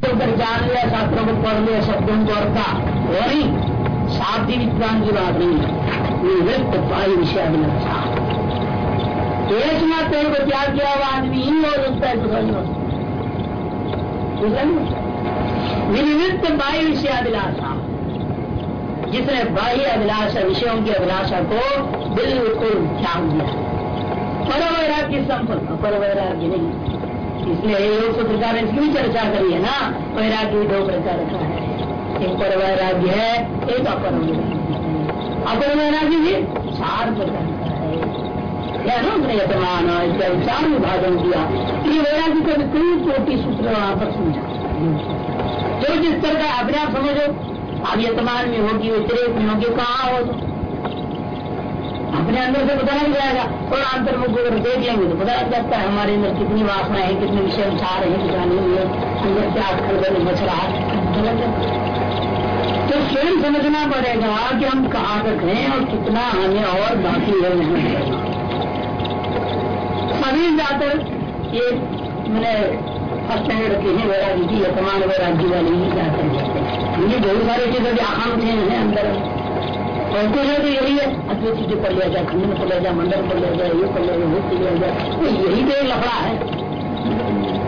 ऊपर जान लिया शास्त्रों को पढ़ लिया शब्दों को अर्था वो नहीं शाब्दी विद्वान की बात नहीं है विषय अभिलक्षा एक मात्र को त्याग किया हुआ आदमी ही हो सकता है दूसरा नहीं बाह्य विषय अभिलाषा जिसने बाह्य अभिलाषा विषयों की अभिलाषा को बिल्कुल त्याग दिया पर वैराग्य संपन्न पर नहीं इसलिए योग सूत्रकार ने इसकी भी चर्चा करी है ना, वैराग्य दो प्रकार का है। एक पर वैराग्य है, एक अपर अपर वैराग्य भी चार प्रकार का है। चार विभाजन किया। ये वैराग्य का कई कोटि सूत्र वहाँ पर समझा। जो जिस तरह का अपने आप समझो, अब यतमान में होगी, व्यतिरेक में होगी, कहाँ हो तो? अपने अंदर से पता लग जाएगा और अंतर्मुख अगर देख लेंगे तो पता लग जाता है हमारे अंदर कितनी वासना है, कितने विषय विचार है पता नहीं है, अंदर क्या खड़बड़ मच रहा है। तो स्वयं समझना पड़ेगा कि हम कहाँ तक हैं और कितना हमें और बाकी है नहीं। सभी जाकर ये मैंने फ़र्स्ट स्टैंडर्ड के हैं वैरागी की, वर्तमान वैरागी वाली ही जाकर ये बहुत सारे चीज़ें भी आकांक्षे हैं अंदर। और कुछ तो यही है। अद्वैत चीज़ें पढ़ लिया जाए खंडन पढ़ लिया जाए मंडल पढ़ लिया जाए ये पढ़ लिया जाए वो पढ़ लिया जाए तो यही तो लफड़ा है।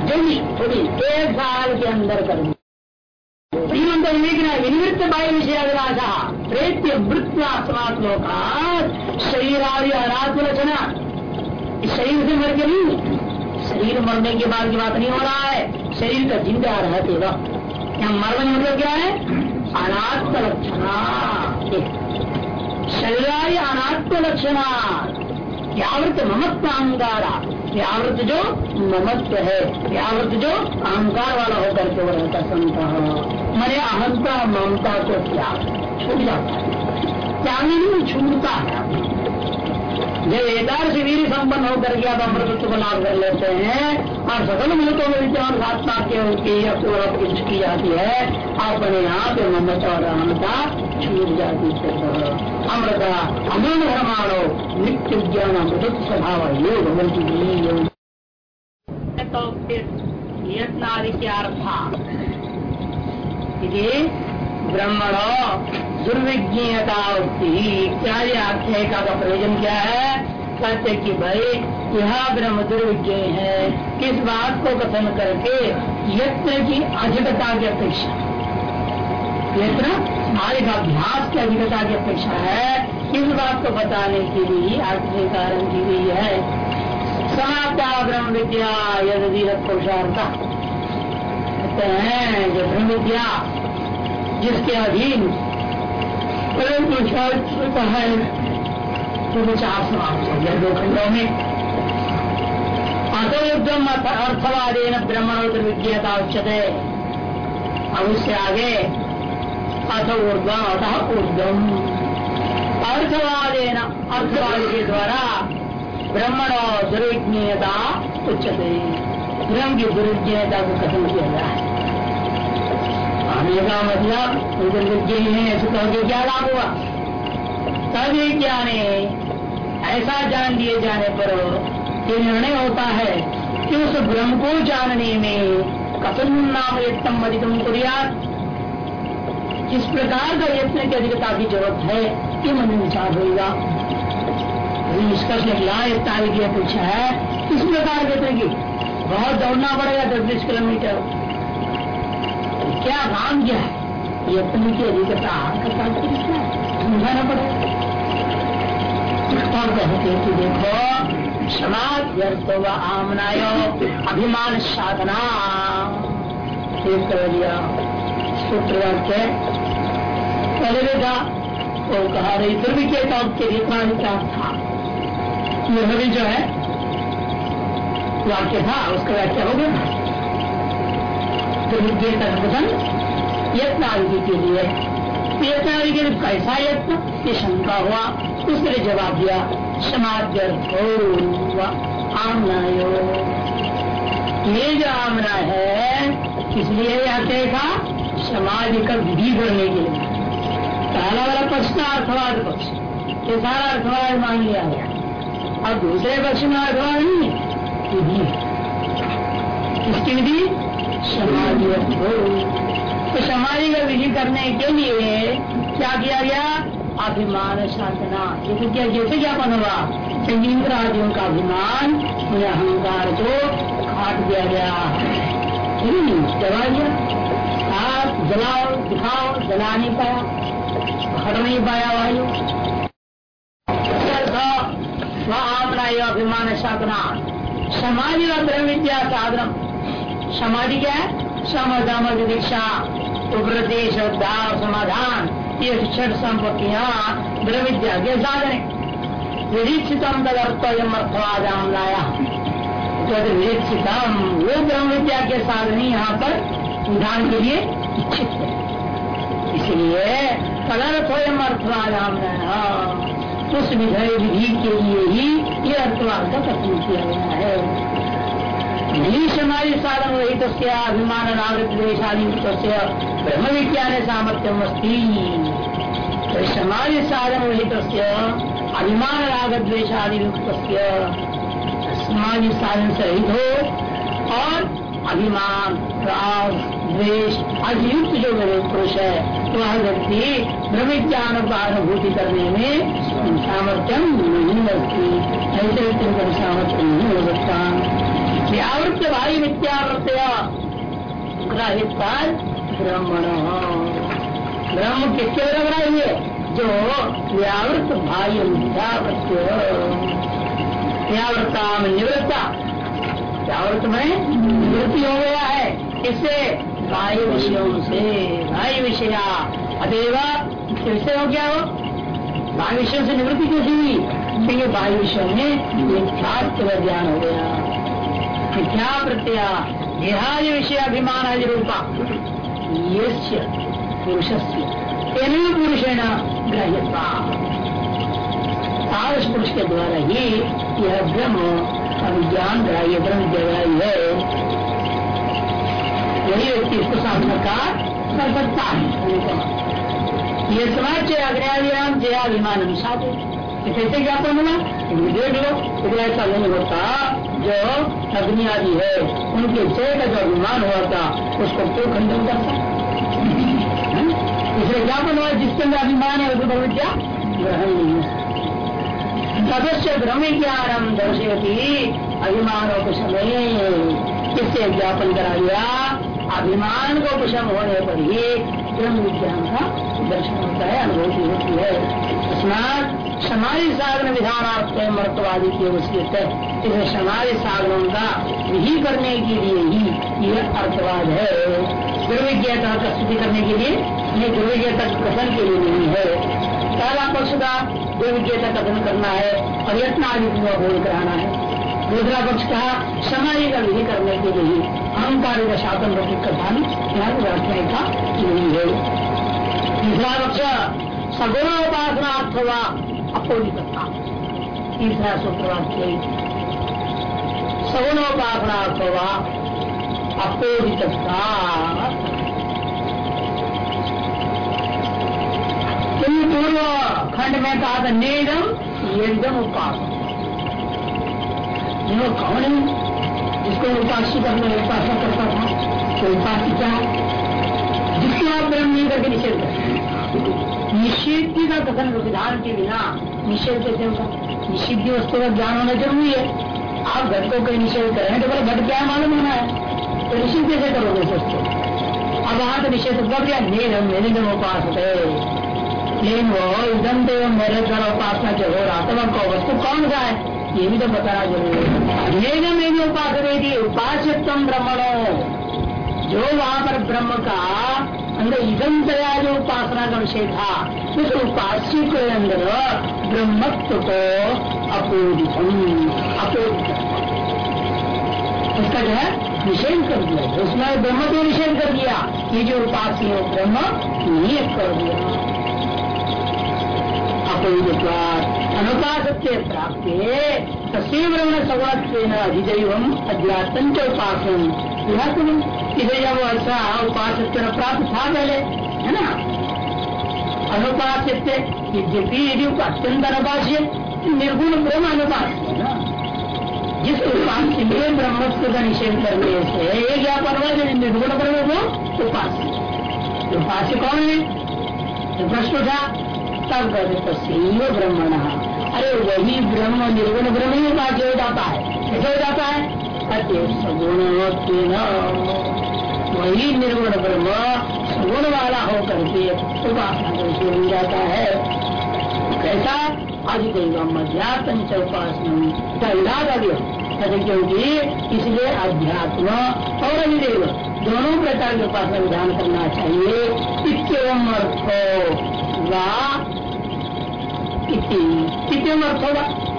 जल्दी थोड़ी एक साल के अंदर कर विनिवृत्त बाह्य विषय अभिलाषा, प्रेत्य वृत्त समात लोका शरीरादि अनात्म रचना। शरीर से मर के नहीं। शरीर मरने के बाद की बात नहीं हो रहा है। शरीर का ज़िंदा रहते वक्त। यहाँ मरने मतलब क्या है? अनात्म लक्षणा। शरीराय अनात्म लक्षणा व्यावृत ममत्व अहंकारा। व्यावृत जो ममत्व है व्यावृत जो अहंकार वाला होकर के वो रहता संत मैंने अहंता ममता को क्या छूट जाता है। क्या नहीं छूटता है। जब एकादश वीर संपन्न होकर के आप अमृतत्व को लाभ कर लेते हैं और सकल मुल्कों में विद्यमान साधना के उनकी अपूर्व की जाती है अपने आप ममता और अहमता छूट जाती है। अमृत अमृत धर्माणो नित्य ज्ञान अमृत स्वभाव योग तो यत्नादित्यार्था ब्रह्मणो दुर्विज्ञता इत्यादि आख्यायिका का प्रयोजन क्या है? कहते कि भाई, यह ब्रह्म दुर्विज्ञ है। किस बात को कथन करके? यत्न की अधिकता की अपेक्षा। यत्न हमारे अभ्यास की अधिकता की अपेक्षा है। इस बात को बताने के लिए आख्य कारण की गई है। समाप्ता ब्रह्म विद्या, यदि पुरुषार्थ। कहते हैं, जो ब्रह्म विद्या जिसके अधीन पुरुषार्थ होता है तो विचार समाप्त हो गया दो खंडों में अतोयुद्धम अर्थवादेन ब्रह्मणोत्तर विज्ञता उच्चते अब उससे आगे, अथ ऊर्धम अतः ऊर्धम अर्थवादेन, अर्थवाद के द्वारा ब्रह्मणो दुर्विज्ञता उच्चते ब्रह्म की दुर्विज्ञता को कथन किया गया है। का मतलब दुर्विज्ञ है, ऐसे कहोगे क्या लाभ हुआ? तब ज्ञाने ऐसा जान दिए जाने पर ये निर्णय होता है कि उस ब्रह्म को जानने में कथन नाम यत्न अधिकम कुरियात किस प्रकार का यत्न की अधिकता की ज़रूरत है, ये मन विचार होगा निष्कर्ष निकला इतना की अपेक्षा है। किस प्रकार के यत्न की। बहुत दौड़ना पड़ेगा दस बीस किलोमीटर। क्या काम क्या है? यत्न की अधिकता का तात्पर्य क्या है। समझाना पड़ेगा। और कहते देखो, समाज व्यर्थ व आमनायो, अभिमान साधना। कर दिया सूत्र वाक्य पहले भी था वो कहा रही दुर्विज्ञता के इतना क्या? था? यह भी जो है, वाक्य था, उसका व्याख्या हो गया। दुर्विज्ञता कथन यत्न के लिए यत्न आदि के लिए कैसा यत्न ये शंका हुआ लिए जवाब दिया समाध्यर्थो ये जो आमना है इसलिए यह देखा समाधि का विधि करने के लिए पहला वाला पक्ष का अर्थवाद पक्ष ये सारा अर्थवाद मान लिया गया और दूसरे पक्ष में अर्थवाद नहीं है विधि है इसकी विधि समाधि तो समाधि का विधि करने के लिए क्या किया गया? अभिमान साधना। जैसे क्या, जैसे ज्ञापन हुआ इंद्र आदियों का अभिमान, उन्हें अहंकार को काट दिया गया। जला दिया? आप जलाओ, दिखाओ जला नहीं पाया हट नहीं पाया वायु। अपना यह अभिमान साधना। समाधि और विद्या साधन। समाधि क्या है समधम दीक्षा उपदेश समाधान ये छठ संपत्तियाँ ब्रह्म विद्या के साधन निरीक्षितम तदर्थम अर्थवादाम लाया तद वो ब्रह्म विद्या के साधन ही यहाँ पर उदाहरण के लिए इच्छित है इसलिए तदर्थोयम अर्थवादाम लाया उस विधय विधि के लिए ही ये अर्थवाद का कथन किया गया है नहीं समाधि साधन वही तो अभिमान नागरिक ब्रह्म विज्ञान सामर्थ्यम अस्ती साधन वही तो अभिमान राग द्वेशादि साधन से रहित हो और अभिमान, राग द्वेश आदि युक्त जो मेरे पुरुष है, वह व्यक्ति ब्रह्म ज्ञान का अनुभूति करने में सामर्थ्यम नहीं लगती ऐसे व्यक्ति सामर्थ्य नहीं हो सकता। व्यावृत्त भाई मिथ्यावृत्त ग्राहित ब्रह्मण ब्रह्म किसके लग रहा है जो व्यावृत भाई व्यावृत्ता में निवृत्ता। व्यावृत में निवृत्ति हो गया है। इससे वायु विषयों से। वायु विषया। अतएव विषय हो गया हो वायु विषयों से निवृत्ति कैसी हुई? क्योंकि वायु विषयों में ज्ञान हो गया। मिथ्या प्रत्यय, देहादि विषय अभिमान आदि रूपा पुरुष से पुरुषेण ग्रह्यता तारस पुरुष के द्वारा ही यह ब्रह्म अभिज्ञान ग्राह्य ब्रह्म जगराई है। यही व्यक्ति इसको साक्षात्कार कर सकता है। ये समाज अग्रयाम जयाभिमान साधे कैसे ज्ञापन होना देख लो लेकिन ऐसा नहीं होता। जो अग्नि आदि है, उनके जय का जो अभिमान हुआ था उसको क्यों खंडन करता इसलिए ज्ञापन हुआ जिसके अंदर अभिमान है उसको विद्या ग्रहण नहीं है। सदस्य भ्रम ज्ञानम दर्शयती अभिमानोपशमे किससे ज्ञापन करा दिया अभिमान को उपशम होने पर ही ब्रह्म विज्ञान का दर्शन होता है, अनुभूति होती है। स्नान समाधि साधन विधानार्थ मर्तवादी की वसीयत है इसे समाधि साधनों का विधि करने के लिए ही यह अर्थवाद है। दुर्विज्ञता का स्थिति करने के लिए ये दुर्विज्ञता कथन के लिए नहीं है। पहला पक्ष का दुर्विज्ञता कथन करना है, और यत्न आदि बोध कराना है। दूसरा पक्ष कहा समाधि का विधि करने के लिए अहंकार का शासन रचित कथन, यहाँ व्याख्या का नहीं है। तीसरा पक्ष, सगुणोपासनार्थ हुआ अपोजित तीसरा सूत्रवाक्य सगुणोपासनार्थ हुआ अपोजित पूर्व खंड में कहा था नेदम एकदम उपास जो कौन है जिसको उपास्य करने उपासना करता था तो उपास्य क्या जिसके आप ब्रह्म नहीं करके निषेध कर निषेध का कथन विधान के बिना निषेध कैसे होगा? निषिद्ध वस्तु का ज्ञान होना ज़रूरी है। आप घट को कहीं निषेध करें तो बोले, घट क्या मालूम होना है? तो निषेध कैसे करोगे सोचते अब वहाँ तो निषेध कर दिया निधम निधम उपास लेकिन वो इधम तो मेरे द्वारा उपासना जो हो रहा था वह वस्तु कौन सा है? ये भी तो बताना ज़रूरी है। लेन में भी उपास उपास्यम ब्रह्मणो। जो वहाँ पर ब्रह्म का अंदर इधम दया जो उपासना का विषय था उस उपास्य के अंदर ब्रह्मत्व को अपोदितम अपोदित उसका जो है निषेध कर दिया उसमें ब्रह्म को निषेध कर दिया ये जो उपास्य है ब्रह्म नियत कर दिया अनुपात प्राप्त तस्वीर सगुण अधिदैव अध्यात्म उपासन इसे जब ऐसा उपास प्राप्त था पहले, है ना? अनुपात यद्यपि यदि अत्यंत अनुपास्य निर्गुण ब्रह्म अनुपात जिस उपास्य में ब्रह्मत्व का निषेध करने से ये ज्ञापन हुआ निर्गुण ब्रह्म वो उपास्य उपास्य कौन है? जो प्रश्न उठा तब तस्वीर ब्रह्मण। अरे वही ब्रह्म, निर्गुण ब्रह्म ही उपास्य हो जाता है। कैसे हो जाता है? अत्य सगुण वही निर्गुण ब्रह्म सगुण वाला होकर के उपासना करके बन जाता है। कैसा? अधिक मध्यात्म च उपासना। क्योंकि इसलिए अध्यात्म और अधिदेव दोनों प्रकार के उपासना विधान करना चाहिए। इतम अर्थ इतम अर्थ होगा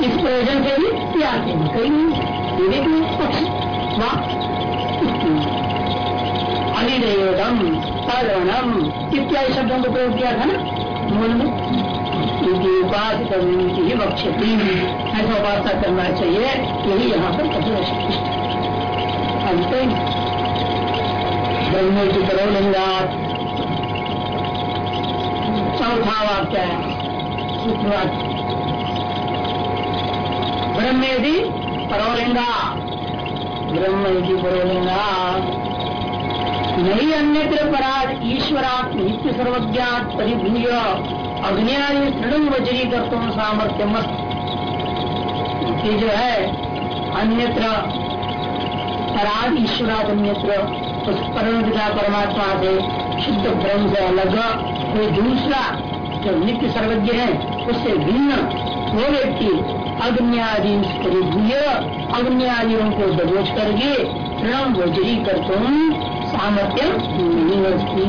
इस प्रयोजन से भी त्याग कहीं विवेक पक्ष अधिदेवम पर्वणम इत्यादि शब्दों का प्रयोग किया था ना? मूल में उपास करने ही बक्षती ऐसा उपासना करना चाहिए यही यहाँ पर कठिन अंतिम ब्रह्म की करो लिंगात चौथा वाक्य है। ब्रह्म यदि परोलिंगा ब्रह्म यदि परोलिंगा नहीं अन्यत्र पराज ईश्वरात नित्य सर्वज्ञात परिभूय अग्नियादि तृण वजरी कर्तों सामर्थ्य मत ये जो है अन्यत्र पराग ईश्वरात अन्यत्र उस परम परमात्मा से शुद्ध ब्रह्म से अलग कोई दूसरा जो नित्य सर्वज्ञ है उससे भिन्न वो व्यक्ति अग्नियादि अग्नियादियों को दबोच करके तृण वजरी कर तुम सामर्थ्य नहीं बचती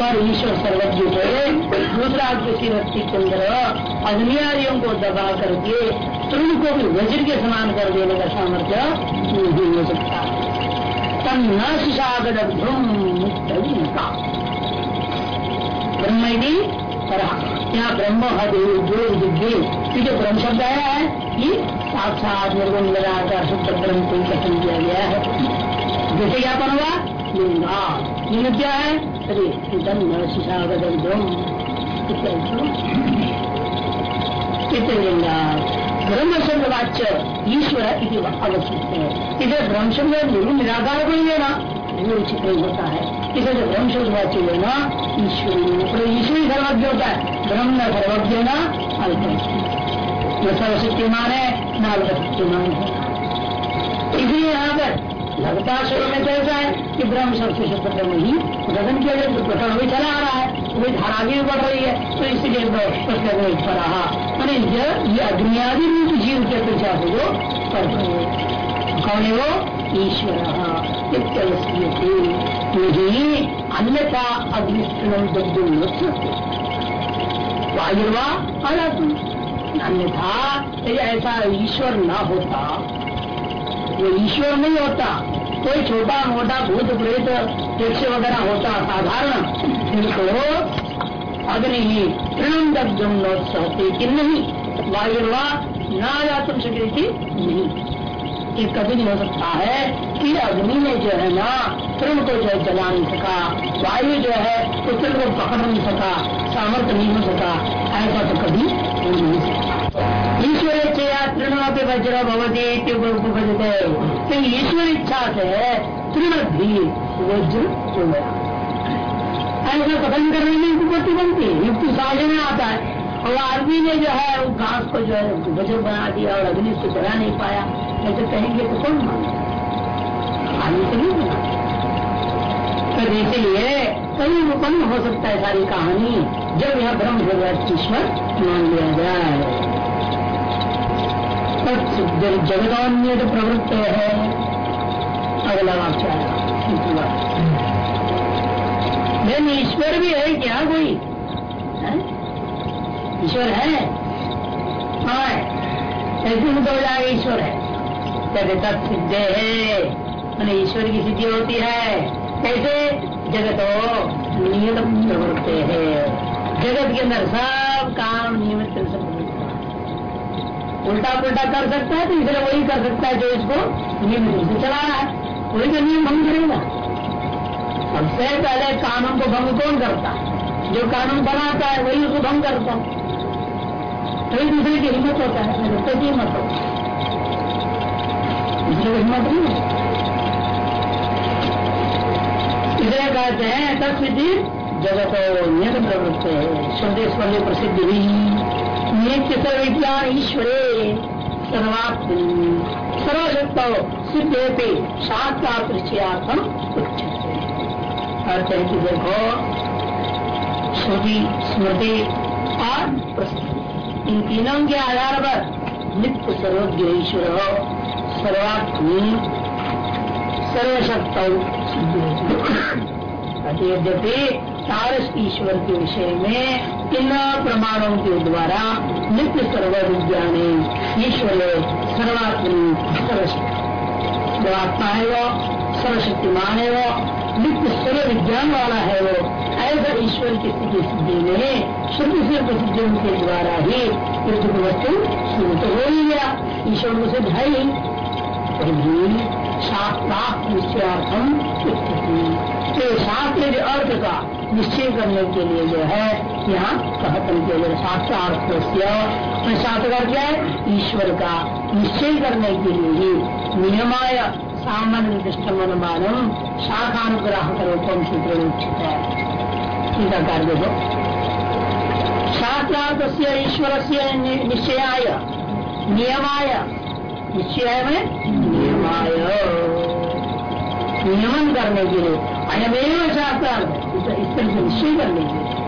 पर ईश्वर सर्वज्ञ है दूसरा किसी व्यक्ति के अंदर अग्नियादियों को दबा करके तृण को भी वज्र के समान कर देने का सामर्थ्य नहीं हो सकता। तम न शिशागत ब्रह्म ब्रह्म पर यहाँ ब्रह्म हदेव जो ब्रह्म शब्द आया है, ये साक्षात निर्गुण निराकार शुद्ध ब्रह्म को कथन किया गया है। जैसे ज्ञापन हुआ? लिंगा। लिंग क्या है? अरे शिशागत लिंगा। ब्रह्म शब्द वाच्य ईश्वर अवस्थित है इधर ब्रह्म शब्द निराकार को ही लेना उचित नहीं होता है। इसे जो ब्रह्म शब्द वाच्य लेना? ईश्वरी। ईश्वरी सर्वज्ञ होता है। ब्रह्म न सर्वज्ञ न अल्प न सर्वशक्तिमान है, न अल्पशक्तिमान है। इसलिए यहाँ पर लगता शुरू में कैसा है कि ब्रह्म सबसे शुद्ध ब्रह्म ही। गगन किया जाए प्रकरण भी चला आ रहा है वही धारा भी बढ़ रही है तो इसलिए पर रहा मैंने ये अग्नियादि रूप जीव के अपेक्षा से जो कौन है वो? ईश्वर। अन्यथा अग्निष्ठम अन्यथा ऐसा ईश्वर न होता वो ईश्वर नहीं होता कोई छोटा मोटा भूत प्रेत यक्ष वगैरह होता साधारण जिनको अग्नि ही तृण दग्धम सहते कि नहीं वायुर्वा ना जा तुम सकती नहीं। ये कभी नहीं हो सकता है कि अग्नि ने जो है ना तृण को जो है जला नहीं सका, वायु जो है तो तृण को पकड़ नहीं सका, सामर्थ्य नहीं हो सका, ऐसा तो कभी नहीं ईश्वर इच्छा तृण पे वज्र भवती तो ईश्वर इच्छा से तृण भी वज्र हो गया ऐसा कथन करने में उपपत्ति बनती है, युक्ति साझे में आता है। और आदमी ने जो है घास को जो है वज्र बना दिया और अग्नि से जला नहीं पाया। ऐसे कहेंगे तो कौन माने आदमी तो नहीं इसलिए कहीं उत्पन्न हो सकता है सारी कहानी, जब यह ब्रह्म भगवत ईश्वर मान लिया जाए। जगदान्य जो प्रवृत्त है, अगला वाक्य ईश्वर भी है क्या कोई? ईश्वर है? हाँ ऐसे में तो जाएगा ईश्वर है। सिद्ध है ईश्वर की सिद्धि होती है। कैसे? जगत हो नियत प्रवृत्ति है। जगत के अंदर सब काम नियमित से उल्टा पुल्टा कर सकता है तो इसलिए वही कर सकता है जो इसको नियमित रूप से चला रहा है। वही तो नियम भंग करेगा। सबसे पहले कानून को भंग कौन करता? है जो कानून बनाता है, वही उसको भंग करता है। कई दूसरे की हिम्मत होता है तो हिम्मत हो। है इसलिए कहते हैं तत्विधि जगत नियत प्रवृत्त है स्वदेश वाले प्रसिद्ध ही नित्य सर्वज्ञान ईश्वरे, सर्वात्म, सर्वशक्त सिद्धे साक्षात दृष्टियार्थम अर्थ है कि देखो श्रुति स्मृति और प्रसिद्धि इन तीनों के आधार पर नित्य सर्वज्ञ ईश्वर सर्वात्मी सर्वशक्त। तारस ईश्वर के विषय में इन प्रमाणों के द्वारा नित्य सर्व विज्ञान ईश्वर सर्वात्मी सर्वशक्ति। जो आत्मा है वो सर्वशक्तिमान है वो, नित्य सर्व विज्ञान वाला है वो। ऐसा ईश्वर की स्थिति सिद्धि में श्रुति से प्रसिद्धियों के द्वारा ही पृथ्वी वस्तु शुरू तो हो ही गया। ईश्वर को सिद्ध है ही शास्त्रार्थ निश्चयार्थम तो शास्त्र के अर्थ का निश्चय करने के लिए जो है, यहाँ कहतन के लिए शास्त्र का क्या है? ईश्वर का निश्चय करने के लिए ही नियमाय सामान्य दृष्टम अनुमानम शाखानुग्राहक रूपम सूत्र उचित है। टीकाकार देखो। शास्त्रार्थ से ईश्वर से निश्चयाय, नियमाय। निश्चय में नियमन करने के लिए। अयमेव शास्त्रार्थ इस तरह से निश्चय करने के लिए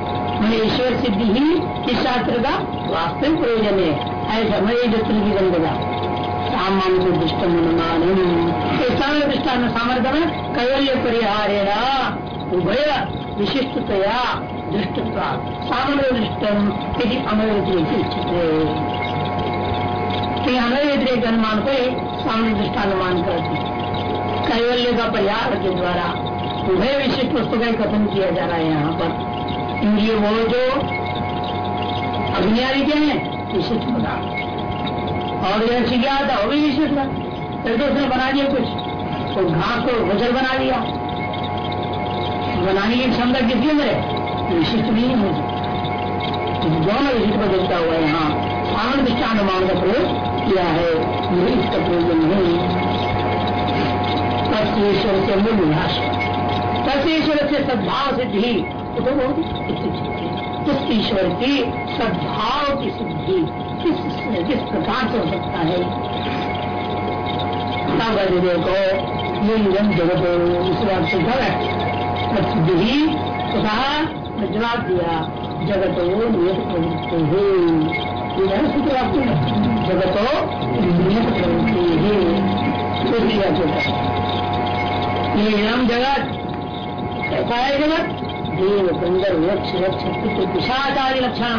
मैंने ईश्वर सिद्धि ही इस शास्त्र का वास्तविक प्रयोजन है। ऐसा मैं दृष्टि की गंधगा सामान्य दृष्ट अनुमान दृष्टान सामर्थ्य में कैवल्य परिहारेण उभय विशिष्टतया दृष्टता सामान्य दृष्टम यदि अमर उचित तो हमें अनुमान को सामने दृष्टानुमान करती। कैवल्य का परिहार के द्वारा उभय विशिष्ट वस्तु का कथन किया जा रहा है यहाँ पर। इंद्रिय वो जो अग्नियारी क्या है, विशिष्ट पदार्थ। और जो शिक्षा था वो भी विशिष्ट था फिर तो उसने बना दिया कुछ। तो घास को वजल बना दिया। बनाने की क्षमता कितनी है? विशिष्ट भी नहीं हो। सकती दोनों विशिष्ट को देखता हुआ यहाँ। सामने दृष्टानुमान का प्रयोग किया है। यही इसका प्रयोजन नहीं तत्वीश्वर से मूल विनाश तत्वीश्वर से सद्भाव सिद्धि। तो उस ईश्वर की। सद्भाव की सिद्धि। किस किस प्रकार से हो सकता है? तब देखो ये निरम जगत, इस बात से घर सिद्धि तथा जवाब दिया जगत नियत प्रवृत्ति है सूत्र आपको जगतो इनाम जगत कैसा है जगत देव गंधर वृक्ष वृक्ष पितृ पिशाचारी लक्षण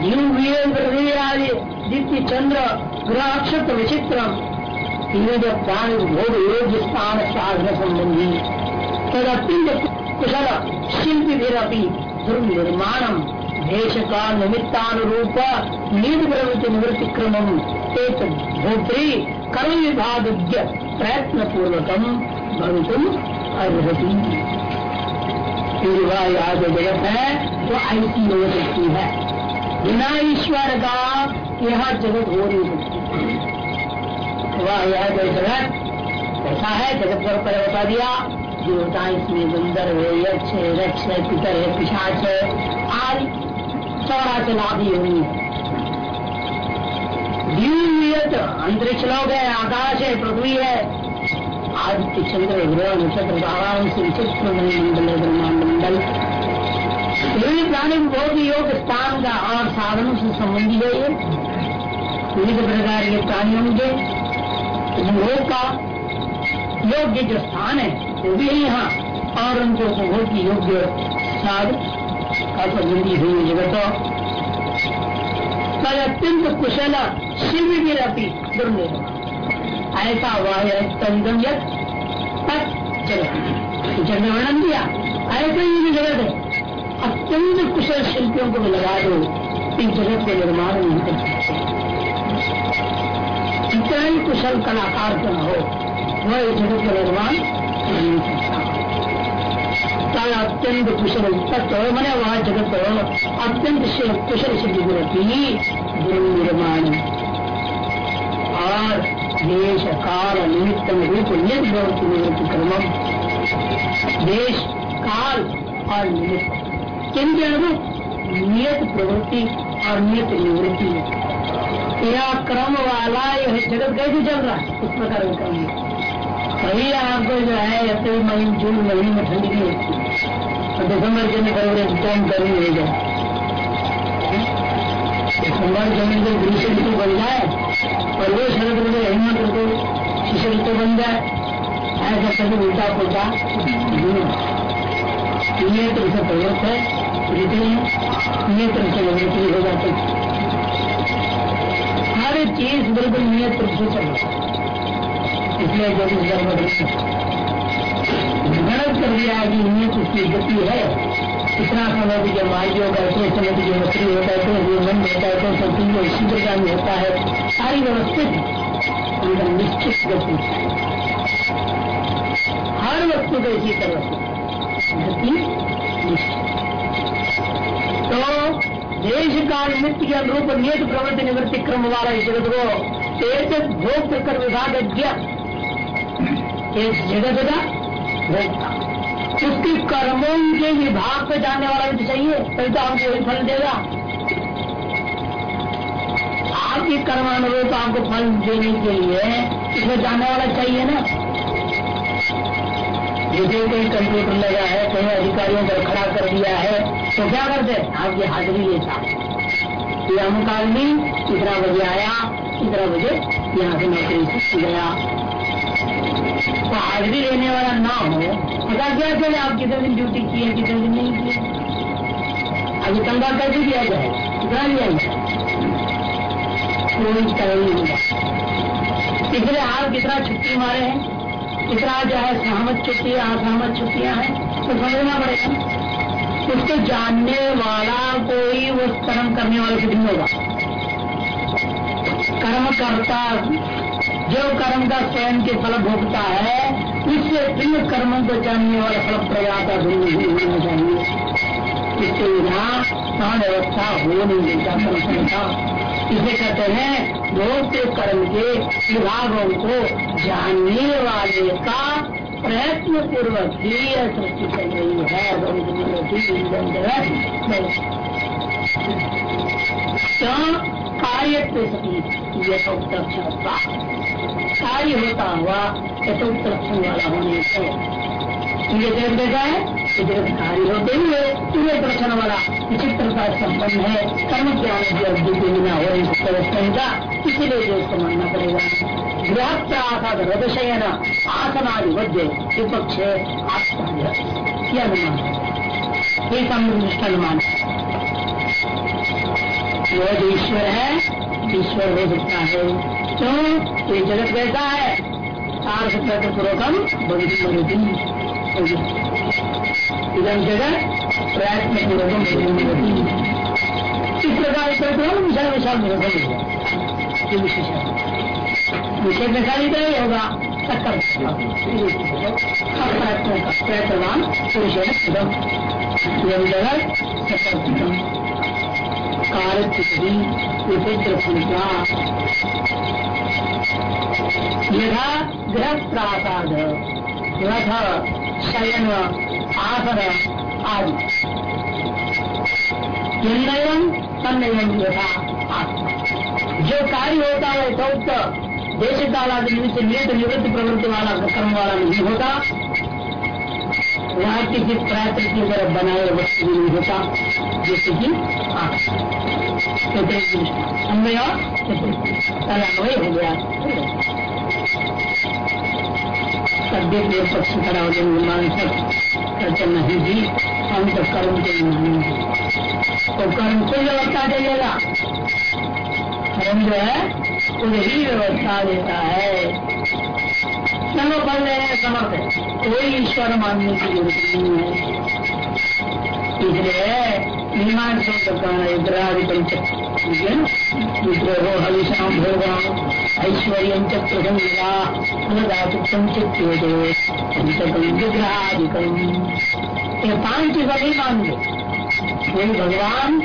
जीव वीरेंद्र आदि दित्य चंद्र ग्रह नक्षत्र विचित्र तीव्र प्राण भोग योग्य स्थान साधन संबंधी तद अत्यंत कुशल शिल्पी ध्रुव निर्माणम देश का निमित्तानुरूप नीति प्रवृत्ति निवृत्ति क्रमम एक भोक्त्री कर्म विभाग प्रयत्न पूर्वकम भवितुम अर्हति। यह जो जगत है वो ऐसी हो। सकती है बिना ईश्वर का यह जगत हो नहीं सकती वह यह जो जगत ऐसा है जगत पर बता दिया। है इसमें गंधर्व है यक्ष है रक्ष है पितर है, पिशाच है। आदि चौड़ा से लाभ ही। हुई है अंतरिक्ष लोग है, आकाश है, पृथ्वी है। आदित्य चंद्र ग्रह नक्षत्र आराम से विचित्र मंडल मंडल विभिन्न प्राणी बहुत ही योग स्थान का और साधनों से संबंधी है ये। विविध प्रकार के प्राणियों के उपभोग का योग्य जो स्थान है, वो भी है यहाँ, और उनको उपभोग की योग्य साधन। असंबंधी हुई जगत कल अत्यंत कुशल शिव भी रहती दुर्निर् ऐसा है तंगम जगत। जगत वर्णन दिया। ऐसा ही भी जगत है। अत्यंत कुशल शिल्पियों को लगा दो। इस जगत के निर्माण नहीं कर जितना ही कुशल कलाकार क्यों हो, वह इस जगत का निर्माण नहीं सकता अत्यंत कुशल मैंने वह जगत अत्यंत कुशल सिद्धि निर्माण। और देश काल निमित्त रूप नियत निवृत्ति क्रम देश काल और निमित्त। अनुरूप? नियत प्रवृत्ति और नियत निवृत्ति। है यह क्रम वाला यह जगत कैसे चल रहा है? इस प्रकार का क्रम कभी आपको जो है अप्रैल महीने जून महीने में ठंडी नहीं लगती दिसंबर के फरवरी टाइम गर्मी हो जाए दिसंबर को ग्रीष्म ऋतु बन जाए और वो शरद ऋतु हेमंत ऋतु शिशु ऋतु बन जाए, ऐसा कभी उल्टा पुलटा नियत ऋतु प्रवृत्त है, ऋतु नियत रूप से निवृत्ति हो जाती हर चीज़ बिल्कुल नियत रूप से चल इसलिए जो कुछ गणत कर दिया है कि नियत उसकी गति है। इतना समय की जब वायु होगा इतने समय की जो मछली होता है तो मन होता है तो सब चीज़ इसी प्रकार में होता है। सारी व्यवस्थित। उनका निश्चित गति हर वस्तु को इसी तरह गति तो देश काल नित्य के अनुरूप नियत प्रवृत्ति निवृत्ति क्रम वाला इस जगत को, एक भोग कर विभाग एक जगत का उसकी कर्मों के विभाग पे जाने वाला भी तो चाहिए, तभी तो आपको वही फल देगा। आपकी कर्मानुरूप आपको फल देने के लिए इसमें जाने वाला चाहिए ना। जैसे कोई कंप्यूटर लगा है कहीं अधिकारियों को खड़ा कर दिया है तो क्या करते आपकी हाजिरी लेता ये अमुक आदमी इतना बजे आया, इतना बजे यहाँ से नौकरी गया। तो हाजिरी लेने वाला ना हो। पता क्या चले? आप कितने दिन ड्यूटी किए, कितने दिन नहीं किए? अभी तंगा कैसे दिया जाए, कितना लिया कोई तरह नहीं इसलिए आप कितना छुट्टी मारे हैं इतना जो है सहमत छुट्टियाँ असहमत छुट्टियाँ हैं तो समझना पड़ेगा। उसको जानने वाला कोई वो कर्म करने वाले कुछ नहीं होगा। कर्म करता जो कर्म का स्वयं के फल भोगता है, उससे भिन्न कर्मों को जानने वाला फल प्रदाता भिन्न ही होना चाहिए। इसके बिना व्यवस्था हो नहीं देता कर्म इसे कहते हैं, भोग के कर्म के विभागों को जानने वाले का प्रयत्न पूर्वक ही यह सृष्टि चल रही है। क्यों कार्य यथोक्त कार्य होता हुआ चतुर्थ लक्षण वाला होने से ये जगत देखा है ये जगत कार्य होते हुए पूरे दर्शन वाला विचित्रता संपन्न है। कर्म ज्ञान की अवधि के बिना हो रही का इसीलिए जो उसको मानना पड़ेगा। व्याप्त आसाद हृदयन आसनादि वज्ञ विपक्ष आस्था अनुमान ये समुष्ट अनुमान। वो जो ईश्वर है, ईश्वर हो सकता है। क्यों ये जगत कैसा है। चार सत्र पूर्वकम इधम जगह प्रयत्न पूर्वक इस प्रकार करते हो विशाल निरोधन विशेष विषय विशाली तो ही होगा। प्रयत्नवान पुरुष इधम विचित्र संख्या यथा गृह प्रासाद रथ, शयन आसन आदि। निर्णयम तन्नयम यथा जो कार्य होता है तो देश काल आदि निमित्त नियत निवृत्त प्रवृत्ति वाला, कर्म वाला नहीं होता। वह किसी प्रयत्न की तरफ़ बनाए वस्तु नहीं होता। जैसे नहीं तो कर्म के तो कर्म को व्यवस्था देगा कर्म जो है ही व्यवस्था देता है चलो बल रहे हैं समर्थ है कोई ईश्वर मानने की ज़रूरत नहीं है इसलिए निर्माण से कहना इधराधिपंच भोगाम ऐश्वर्य पाँच मान भगवान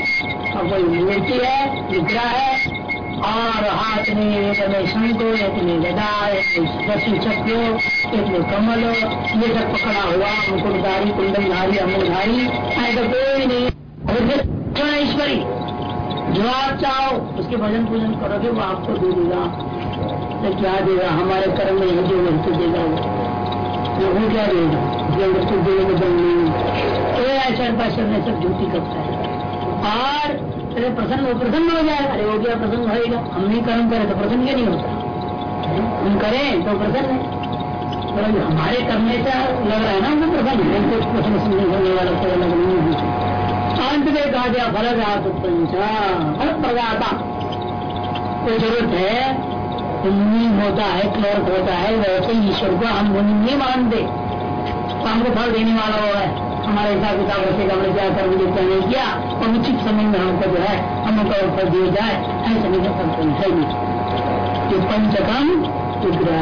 और कोई मूर्ति है विग्रह है और हाथ में एक में शंको एक में गदा एक रसी चक्रो एक में कमल ये सब पकड़ा हुआ मुकुटधारी कुंडलधारी अमलधारी ऐसा कोई नहीं ईश्वरी जो आप चाहो, उसके भजन पूजन करोगे वो आपको दे देगा। तो क्या देगा? हमारे कर्म में जो मृत्यु देगा वो। वो क्या देगा? जो मृत्यु देने दम नहीं आचरण पाचरण में सब झूठी करता है। और अरे प्रसन्न, वो प्रसन्न हो जाए। अरे हो गया प्रसन्न होएगा? हम नहीं कर्म करें तो प्रसन्न क्यों नहीं होता? हम करें तो प्रसन्न है। परंतु हमारे करने से लग रहा है ना प्रसन्न है। कुछ प्रसन्न सुनने होने वाला तो अलग नहीं है। अंत में कहा गया फल जात फल प्रदाता कोई ज़रूरत है? मुनि होता है, क्लर्क होता है वैसे ईश्वर को हम मुनि नहीं मानते। तो हमको फल देने वाला वो है। हमारे हिसाब किताब रखे हमने क्या कर्म जो क्या नहीं किया और उचित समय में हमको जो है, हमको फल दिए जाए, ऐसे फल तो है नहीं। पंचकम विग्रह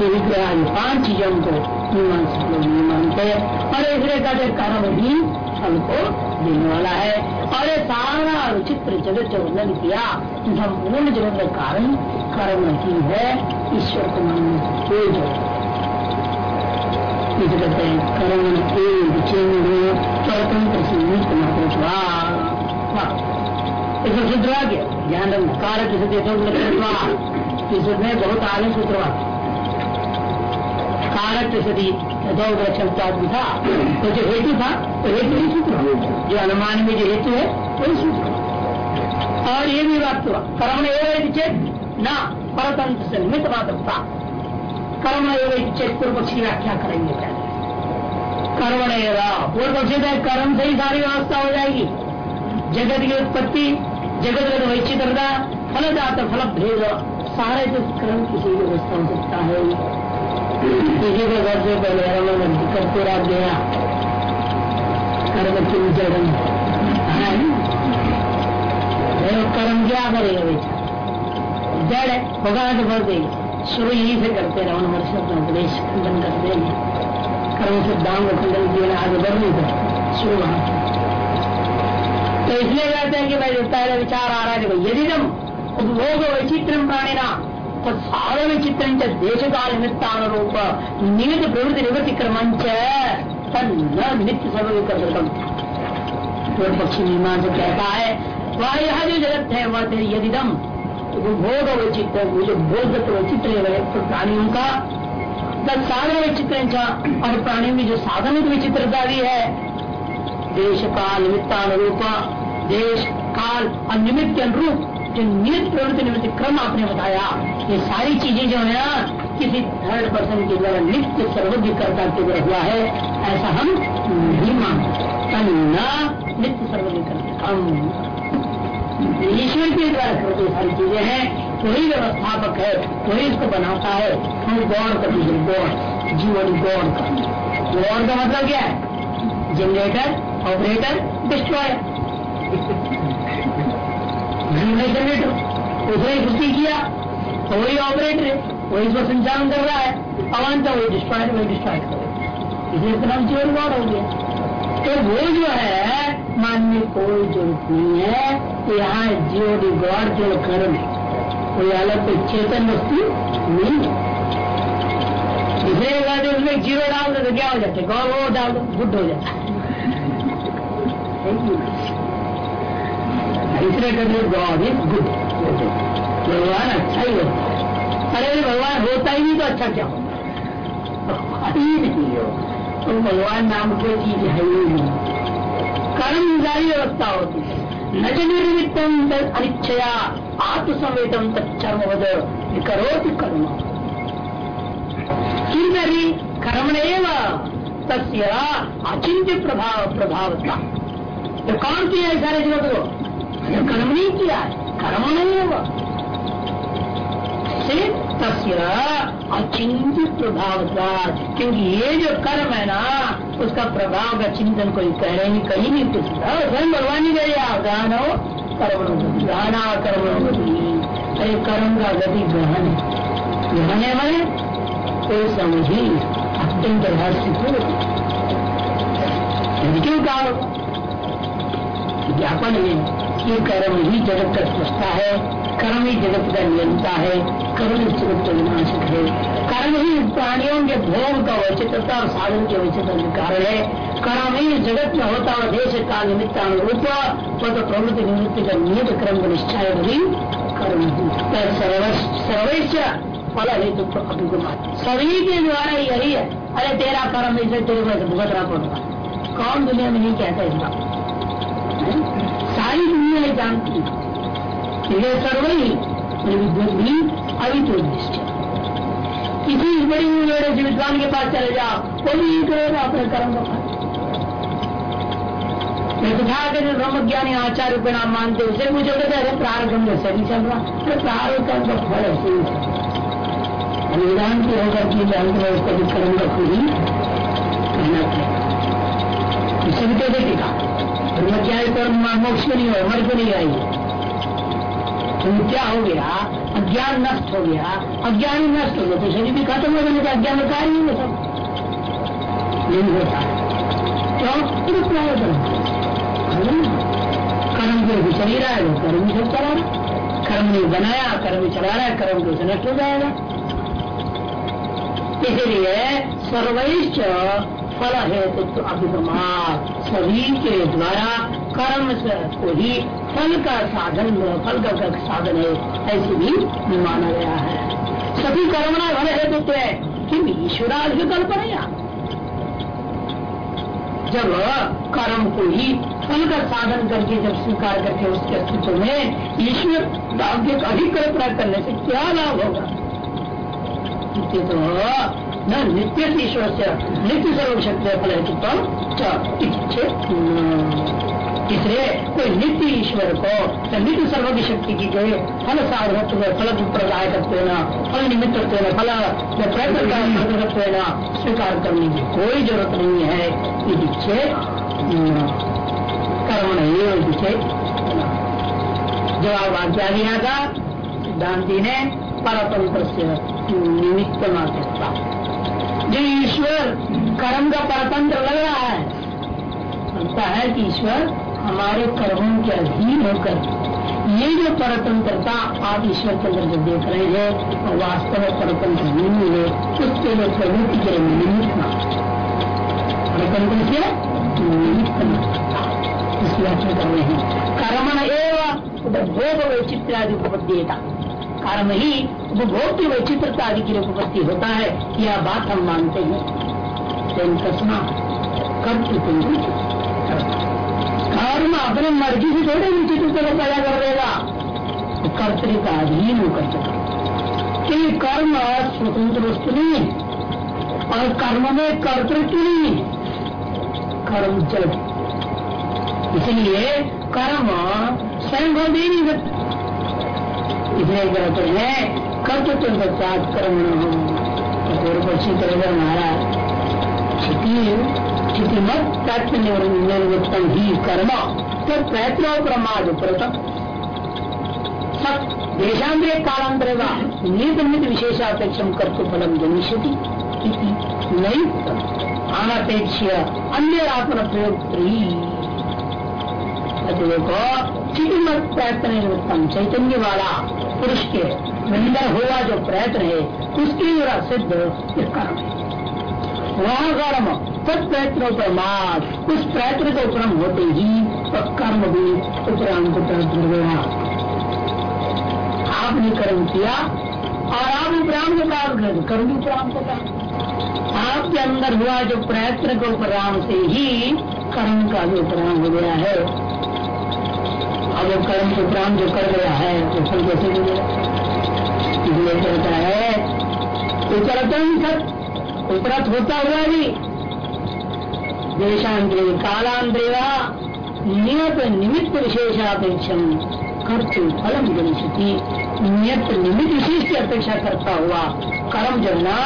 ये विग्रह पाँच चीज़ों को मीमांस लोग नहीं मानते और इसलिए कहते कर्म भी फल को देने वाला है। और ये सारा विचित्र जगत जो वर्णन किया संपूर्ण जगत का कारण कर्म ही है, ईश्वर को मानने की हैं कर्म स्वतंत्र सीमित सूत्र आ गया। रखना कारक इसमें बहुत आगे सूत्र कारक सदी क्षमता था। तो जो हेतु था तो हेतु ही सूत्र जो अनुमान में जो हेतु है वही सूत्र और ये भी बात हुआ। कर्म एवं चेत न परतंत्र से निमित्त बात कर्म एवं चेत पूर्व पक्षी व्याख्या करेंगे पहले। कर्म पूर्व पक्षी कर्म से ही सारी व्यवस्था हो जाएगी। जगत की उत्पत्ति, जगत का वैचित्रता फल जाता फल भेद सारे जो कर्म किसी व्यवस्था हो सकता है। किसी के घर से पहले रमन करते रह गया? कर्म की जगन कर्म क्या करेगा बेटा जड़ होगा तो भर देगा शुरू यही से करते रहो, हमारे शब्द उपदेश खंडन करते हैं कर्म सिद्धांत खंडन जीवन आगे बढ़ नहीं करते शुरू वहाँ तो इसलिए कहते हैं कि भाई पहले विचार आ रहा है यदि तुम उपभोग वैचित्र प्राणी ना तो चित्र देश काल निमित्तानुरूप निमित्त प्रवृत्ति निवृत्ति क्रमंच नित्य पूर्व पक्षी निर्माण से कहता है वह यह जो जगत है वह तेरी यदिदम उपभोग वैचित्र जो भोग वैचित्र प्राणियों का साधन वैचित्र और प्राणियों की जो साधन विचित्रता भी है देश काल निमित्तानुरूप देश काल और निमित्त अनुरूप जो नियत प्रवृत्ति निमित्त क्रम आपने बताया, ये सारी चीज़ें जो है ना किसी थर्ड पर्सन के द्वारा नित्य सर्वज्ञ करता के द्वारा हुआ है, ऐसा हम नहीं मानते। नित्य सर्वज्ञ करता। ईश्वर के द्वारा करते सारी चीज़ें हैं, वही व्यवस्थापक है, वही इसको बनाता है। हम गौड़ का चीज़ गौड़ जीवन गौड़ का गौड़ का मतलब क्या है? जनरेटर ऑपरेटर डिस्ट्रॉयर जनरेटर उसने सृष्टि किया तो वही ऑपरेटर है वही इसको संचालन कर रहा है अवान तो वही डिस्ट्रॉय वही डिस्ट्रॉय करे। इसलिए इसका नाम जीवन गॉड हो गया। तो वो जो है मानने कोई ज़रूरत नहीं है यहाँ जीओ गॉड जो कर्म है कोई अलग कोई चेतन वस्तु नहीं इसलिए कहते उसमें ज़ीरो डाल दो तो क्या हो जाता है? गौर वो डाल दो? गुड हो जाता है। इसलिए कहते गॉड इज़ गुड भगवान अच्छा ही होता अरे भगवान होता ही नहीं तो अच्छा क्या होता ही नहीं हो। तो भगवान नाम कोई चीज़ है ही नहीं। कर्म सारी व्यवस्था होती है। न निर्मितम अनिच्छया, आत्मसंवेदम तत्मवद करो तो कर्म। किन्नरी कर्म तस्य अचिंत्य प्रभाव प्रभावता। तो कौन किया है सारे जगत को। कर्म नहीं किया है कर्म नहीं है वह तस्य अचिंतित प्रभाव क्योंकि ये जो कर्म है ना, उसका प्रभाव का चिंतन कोई कह रहे नहीं, कहीं नहीं कुछ स्वयं भगवान ही करे गान हो कर्म गहना कर्म गति अरे, कर्म का गति ग्रहण है। गहन है मैंने कोई समझी, अत्यंत रहस्य क्यों कहा? ज्ञापन में ये कर्म ही जगत का सृष्टा है, कर्म ही जगत का नियंता है, कर्म ही जगत का विनाशक है। कर्म ही प्राणियों के भोग का वचित्रता और साधन के वचित्र कारण है। कर्म ही जगत में होता हुआ देश का निमित्त अनुरूप पद प्रवृत्ति निवृत्ति का नियत क्रम को निश्चय भी कर्म सर्वैश्च फल हेतु सभी के द्वारा यही है। अरे तेरा कर्म इसे तेरे को भुगतना पड़ता। कौन दुनिया में नहीं कहता इस बात सारी दुनिया जानती है सर्व ही बुद्धि अभी तो किसी बड़ी बड़े विद्वान के पास चले जाओ भी यही करेगा अपने कर्म का तथा के जो ब्रह्म ज्ञानी आचार्य को नाम मानते, उसे मुझे कहते अरे प्रारंभ में सही चल रहा है। प्रारंभ का फल ऐसे अनुदान की होगा की में उसको भी कर्म का खुद ही कहना चाहिए इससे भी तो देखेगा ब्रह्मज्ञानी पर मोक्ष नहीं हो मर को नहीं आई। तो क्या हो गया? अज्ञान नष्ट हो गया। अज्ञान नष्ट हो गया। तो शरीर भी खत्म हो गया अज्ञान का नहीं होता। नहीं होता। तो प्रयोजन कर्म जो भी चली रहा है, वो कर्म भी सब चला रहा कर्म नहीं बनाया, कर्म चला रहा है, कर्म तो नष्ट हो जाएगा। इसलिए सर्वैश्च फल हेतु तो अभिगमात सभी के द्वारा कर्म को ही फल का साधन फल का साधन है, ऐसे भी माना गया है। सभी कर्मणा फल हेतु तो है? किम ईश्वराज कल्पना जब कर्म को ही फल का साधन करके जब स्वीकार करके उसके अस्तित्व में ईश्वर अधिक कल्पना करने से क्या लाभ होगा? तो न नित्य ईश्वर से नित्य सर्व शक्ति फल इसलिए कोई नित्य ईश्वर को नित्य सर्व की शक्ति की जो फल साधन फल प्रदाय करते न फल निमित्त फल प्रयत्न स्वीकार करने की कोई ज़रूरत नहीं है। इच्छे कर्म नहीं इच्छे जवाब आज्ञा दिया था सिद्धांति ने परतंत्र से निमित्त मात्र जो ईश्वर कर्म का परतंत्र लग रहा है, लगता है कि ईश्वर हमारे कर्मों के अधीन होकर ये जो परतंत्रता आप ईश्वर के अंदर जो देख रहे हैं और वास्तव में परतंत्र नहीं है, उसके लिए प्रवृत्ति के निमित्त परतंत्र से निमित्त इसकी व्याख्या कर रहे हैं कर्मण एवं उपभोग उपपद्यता। कर्म ही उपभोग की वैचित्रता आदि की उपपत्ति होता है, यह बात हम मानते हैं। कर्म अपने मर्ज़ी से थोड़े विचित्रता को पैदा कर देगा। कर्तरी का अधीन होकर कर्म स्वतंत्र वस्तु नहीं है, और कर्म में कर्तृत्व नहीं है। कर्म जड़ इसलिए कर्म स्वयं दे नहीं। सकता इसलिए कहते हैं कर्तृत्व पश्चात कर्म पूर्व पक्षी करेगा महाराज, क्षिति मत प्रयत्न निर्वृत्तम ही कर्म। तो प्रयत्न प्रमाद विशेषापेक्षम कर्तु फलम जनिष्यति नहीं अन्य आत्म प्रयोग देखो प्रयत्न निवृत्तम चैतन्य वाला पुरुष के अंदर हुआ जो प्रयत्न है, उसके द्वारा सिद्ध कर्म है वह कर्म तब प्रयत्नों पर मार उस प्रयत्न के उपरम होते ही तो कर्म भी उपराम को प्रयत्न देना आपने कर्म किया, और आप उपराम को कर कर्म भी उपराम को। आपके अंदर हुआ जो प्रयत्न के उपराम से ही कर्म का भी उपराम हो गया है। अब वो कर्म के प्राण जो कर गया है वो फल कैसे मिलेगा इसलिए कहता है उपरतन सत उपरत होता हुआ भी। देशांतरे, कालांतरेवा, नियत निमित्त विशेषापेक्षम, कर्तु फलम गणिष्यति नियत निमित्त विशेष की अपेक्षा करता हुआ, कर्म जो न,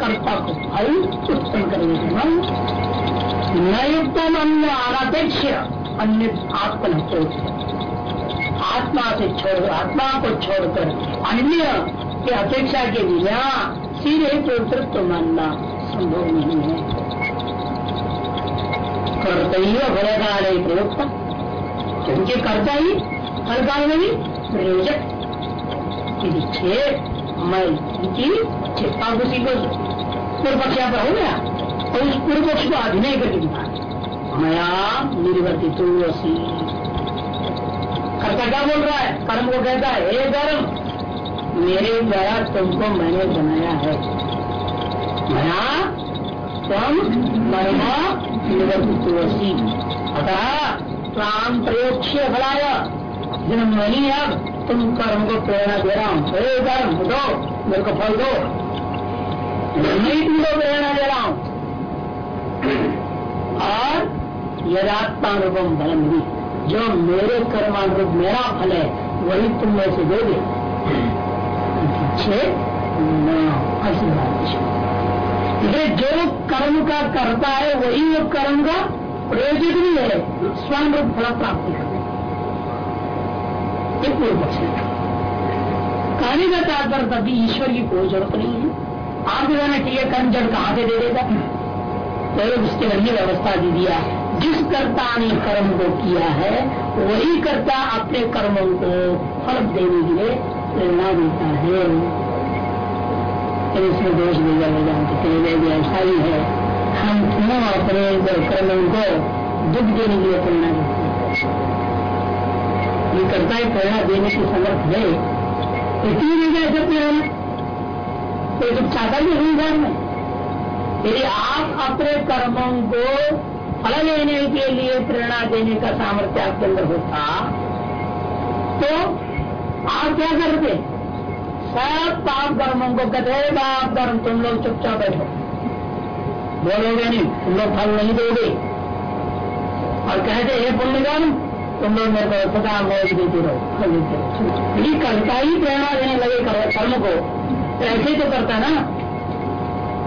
कर्ता को फल उत्पन्न करने के न युक्तम अन्य अनपेक्ष अन्य आत्मन आत्मा से छोड़ आत्मा को छोड़कर, अन्य की अपेक्षा के बिना सीधे कर्तृत्व मानना संभव नहीं है। कर्तव्य फलकाल प्रयोगता क्योंकि कर्ता ही फलकाल में भी प्रयोजक मैं इनकी चेता उसी को पूर्व पक्ष पर हो गया और उस पूर्व पक्ष को अभिनय करके दिखा मया निर्वर्तित कर्ता क्या बोल रहा है, कर्म को कहता है, हे कर्म, मेरे द्वारा तुमको मैंने बनाया है। मया तुम कर्म निर्वर्तित अतः प्राण प्रयोग फलाय। जन्म नहीं अब, तुम कर्म को प्रेरणा दे रहा हूँ। हे कर्म दो मेरे को फल दो। नहीं तुमको प्रेरणा दे रहा हूँ। और यदात्मानुपम फल भी। जो मेरे कर्मानुरूप मेरा फल है, वही तुम में से दोगे। इसलिए जो कर्म का करता है, वही वो कर्म का प्रयोजक भी है स्वयं रूप फल प्राप्ति करने। पूर्व पक्ष कहने का तात्पर्य तभी ईश्वर की कोई ज़रूरत नहीं है। आप जो ठीक है कर्म जब कहाँ से दे देगा। तो उसके लिए व्यवस्था दे दिया। जिस कर्ता ने कर्म को किया है, वही कर्ता अपने कर्मों को फल देने के लिए प्रेरणा देता है। इसमें दोष वेदांत कहने ऐसा ही है। हम क्यों अपने कर्मों को दुख देने के लिए प्रेरणा देते हैं? ये कर्ता ही प्रेरणा देने की समर्थ है। इसलिए देगा ऐसे प्रेरणा तो दुख चाहता भी संसार में। यदि आप अपने कर्मों को फल लेने के लिए प्रेरणा देने का सामर्थ्य आपके अंदर होता तो आप क्या करते? सब पाप कर्मों को कहते पाप कर्म, तुम लोग चुपचाप बैठो। बोलोगे नहीं, तुम लोग फल नहीं दोगे। और कहते, हे पुण्य कर्म तुम लोग मेरे को सदा मौज देते रहो। यदि करता ही प्रेरणा देने लगे कर्म को। ऐसे तो करता ना।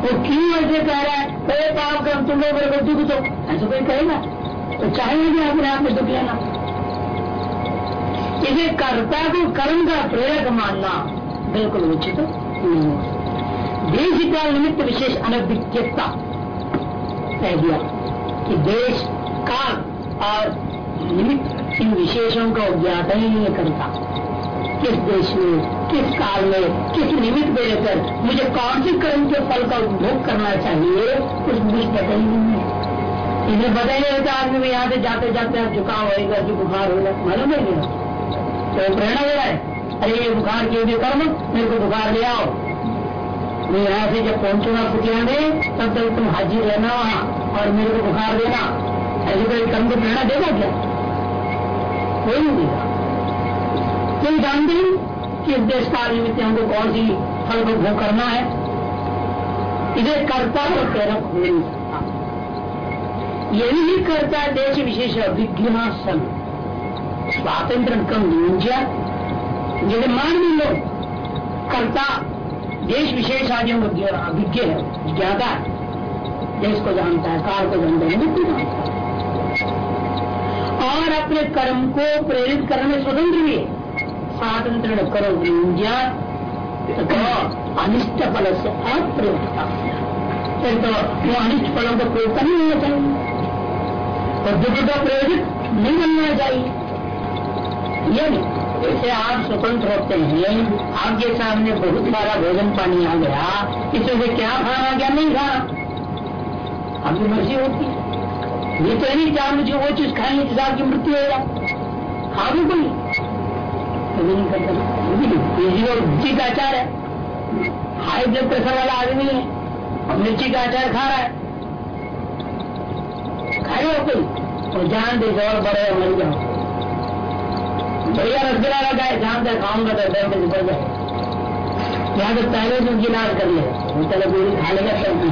वो क्यों ऐसे कह रहा है? अरे पाप कर तुम लोग मेरे दुख दो ऐसा कोई कहेगा तो चाहेंगे अपने आप में दुख लेना। इसे कर्ता को कर्म का प्रेरक मानना बिल्कुल उचित नहीं है। देश का निमित्त विशेष अनभिज्ञता कह दिया कि देश, काल और निमित्त इन विशेषों का ज्ञात ही नहीं करता। किस देश में? किस काल में? किस निमित्त में लेकर? मुझे कौन सी कर्म के फल का उपभोग करना चाहिए? कुछ मुझे पता ही नहीं है। इन्हें पता ही होता आदमी में यहाँ से जाते जाते आप झुकाव होगा कि बुखार होगा, मालूम है नहीं तो प्रेरणा हो रहा है। अरे, ये बुखार के लिए कर्म? मेरे को बुखार ले आओ। मैं यहाँ से जब पहुंचूँगा कुटिया में तब तक तुम हाजिर रहना वहाँ और मेरे को बुखार देना। ऐसे कोई कर्म को प्रेरणा देगा क्या? कोई नहीं देगा। तुम जानते ही किस देश का निमित्त हमको कौन सी फल को भोग करना है। इसे कर्ता और प्रेरक नहीं सकता यही ही करता देश विशेष अभिज्ञा सन स्वातंत्र कम निंजा जैसे मान भी लो कर्ता, देश विशेष आदि अभिज्ञ है, ज्ञाता है। देश को जानता है, काल को जानता है निमित्त जानता है। और अपने कर्म को प्रेरित करने में स्वतंत्र भी है। स्वातंत्र करो अनिष्ट फल से अप्रयुक्ता फिर तो अनिष्ट फलों का प्रयोग नहीं होना चाहिए और दुख का प्रयोजित नहीं बनना चाहिए। ये जैसे आप स्वतंत्र होते हैं, आपके सामने बहुत सारा भोजन पानी आ गया इसमें से क्या खाना, क्या नहीं खाना? आपकी मर्ज़ी होती है। ये तो नहीं चाह मुझे वो चीज़ खाएँगे जिस आपकी मृत्यु होगा खा भी कोई? का अचार है। हाई ब्लड प्रेशर वाला आदमी है। और मिर्ची का आचार खा रहा है। खाएगा कोई? और जान दे और बड़े मर जाओ। बढ़िया रसगुल्ला लगा है, जान दे, खाऊँगा तो डर निकल जाए। यहाँ तो पहले जो गिलास कर ले। चलो गोली खा लेगा सब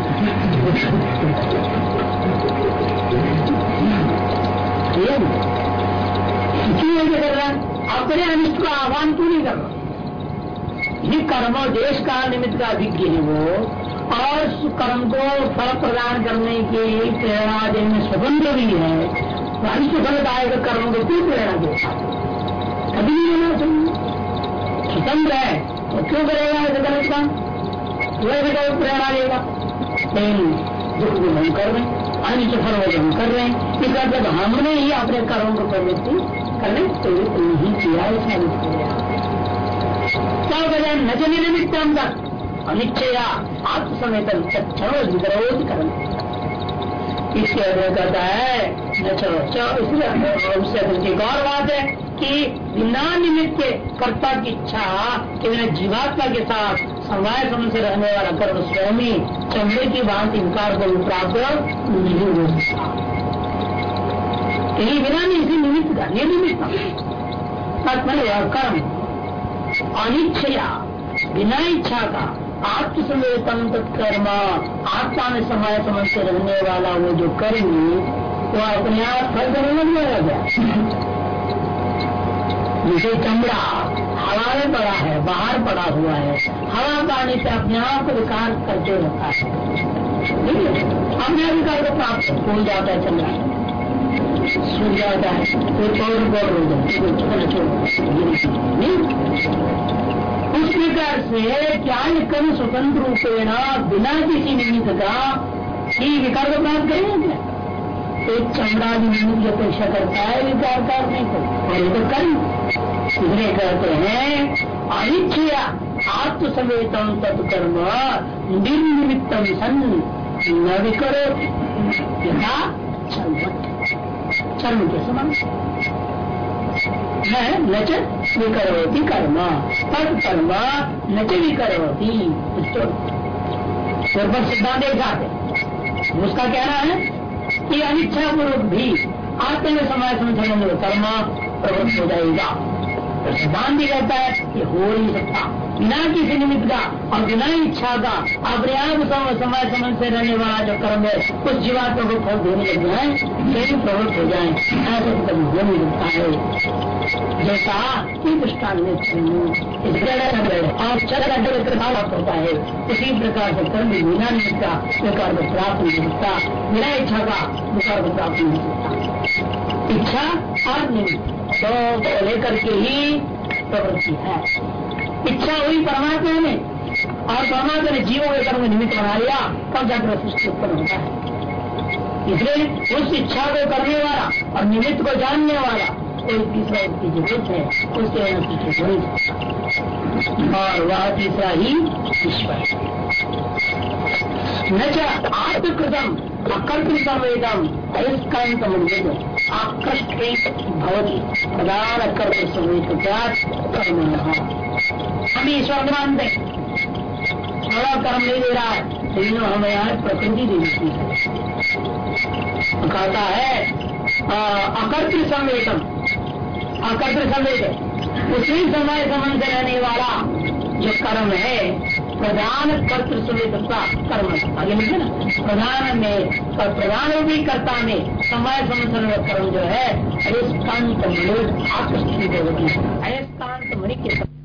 ऐसे कर रहा है? अपने अनिष्ट का आह्वान क्यों नहीं कर रहा ये कर्म देश का निमित्त का अभिज्ञ है वो। और कर्म को फल प्रदान करने की प्रेरणा देने स्वतंत्र भी है। तो अनिष्ट फलदायक कर्म को क्यों प्रेरणा देता कभी नहीं होना चाहिए। स्वतंत्र है तो क्यों करेगा ऐसे गलत काम वैसे गलत प्रेरणा लेगा लेकिन दुख को हम कर रहे हैं अनिच फल हो हम कर रहे हैं। इस जब हमने ही अपने कर्म को प्रवृत्ति करने प्रेरित नहीं किया नहीं किया न जने निमित्तम तक अनिच्छया आत्मसमेत क्षण विरोध करना इसके अंदर कहता है इससे एक और बात है कि बिना निमित्त कर्ता की इच्छा, कि बिना जीवात्मा के साथ समवाय समय से रहने वाला कर्म स्वामी चमड़े की बात इनकार को प्राप्त नहीं हो सकता। कहीं बिना नहीं इसी निमित्त का निर्निमित्त कर्म अनिच्छया बिना इच्छा का आत्मसमेतम तत्कर्म आत्मा में समय समझ से रहने वाला वो जो कर्मी वो अपने आप फल करने में गया जैसे चमड़ा हवा में पड़ा है बाहर पड़ा हुआ है हवा पानी से अपने आप को विकार करते रहता है ठीक है अपने विकार को प्राप्त हो जाता है चमड़ा है पौड़ हो जाता उस प्रकार से क्या कर्म स्वतंत्र रूपेण बिना किसी निमित्त का ही विकार को प्राप्त करेंगे क्या एक चमड़ा निमित्त की अपेक्षा करता है विकार को और ये तो कर्म इसलिए कहते हैं अनिच्छया आत्मसवेतम तत्कर्म निर्निमित्तम सन न विकरो यथा चर्म के समान है न स्वीकरोती, कर्म पर कर्म नच विकरवती विकरोती सिद्धांत एक साथ है उसका कहना है कि अनिच्छा पूर्वक भी आत्म में समाज समझने कर्म। प्रवृत्त हो जाएगा तो भी कहता है कि हो नहीं सकता बिना किसी निमित्त का और बिना इच्छा का अपने आप समय समय से रहने वाला जो कर्म है, उस जीवात्मा को फल देने लग जाए यही प्रवृत्त हो जाए। ऐसा तो कभी हो नहीं सकता है। जैसा कि दृष्टान और चल घंटे प्राप्त होता है। उसी प्रकार से कर्म बिना निमित्त का, विकार को प्राप्त नहीं सकता। बिना इच्छा का, विकार को प्राप्त नहीं सकता। इच्छा और निमित्त। तो लेकर के ही प्रवृत्ति है। इच्छा हुई परमात्मा ने और परमात्मा ने जीवों के कर्म निमित्त बना लिया, तब जाकर सृष्टि उत्पन्न होता है। इसलिए उस इच्छा को करने वाला और निमित्त को जानने वाला कोई तीसरा उसकी ज़रूरत है उसके ज़रूरत और वह तीसरा ही ईश्वर न आत्मकृतम अकर्तृ संवेदम अयस्कांत आकृष्ट भवती प्रधान कर्म संवेद कर्म हम ईश्वर मानते थोड़ा कर्म नहीं दे रहा है लेकिन हमें यहाँ प्रकृति दे देती है कहता है अकर्तृ संवेदन अकर्तृ समेत उसी समय संबंध रहने वाला जो कर्म है, प्रधान कर्तृ समेत का कर्म आगे लिखे ना। प्रधान में और प्रधान भी कर्ता में समय संबंध कर्म जो है, अयस्कांत मणि आकृष्टि अयस्कांत मणि के